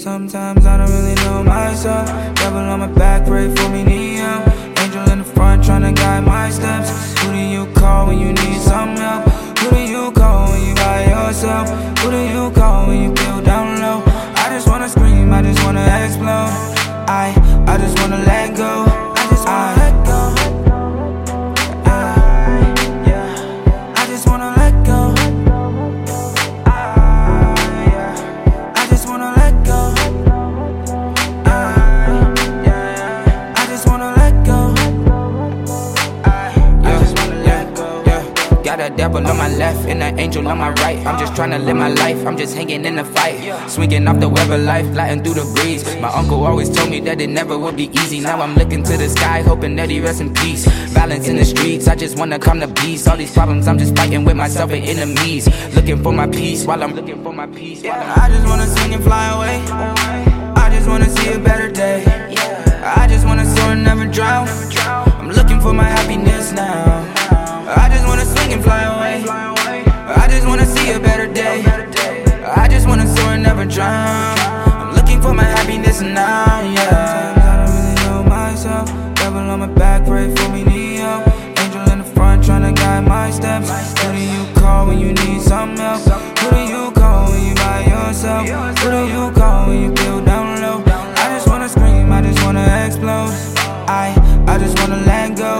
Sometimes I don't really know myself. Devil on my back, pray for me, help. Angel in the front, tryna guide my steps. Who do you call when you need some help? Who do you call when you by yourself? Who do you call when you feel down low? I just wanna scream, I just wanna got a devil on my left and an angel on my right. I'm just trying to live my life, I'm just hanging in the fight. Swinging off the web of life, gliding through the breeze. My uncle always told me that it never would be easy. Now I'm looking to the sky, hoping that he rests in peace. Violence in the streets, I just wanna come to peace. All these problems, I'm just fighting with myself and enemies. Looking for my peace while I'm looking for my peace. I'm I just wanna sing and fly away. I just wanna see a better day. I just wanna soar and never drown. I'm looking for my happiness now. day. I just wanna soar and never drown. I'm looking for my happiness now, yeah. I don't really know myself. Devil on my back, pray for me, Neo. Angel in the front, trying to guide my steps. Who do you call when you need some help? Who do you call when you by yourself? Who do you call when you feel down low? I just wanna scream, I just wanna explode. I, I just wanna let go.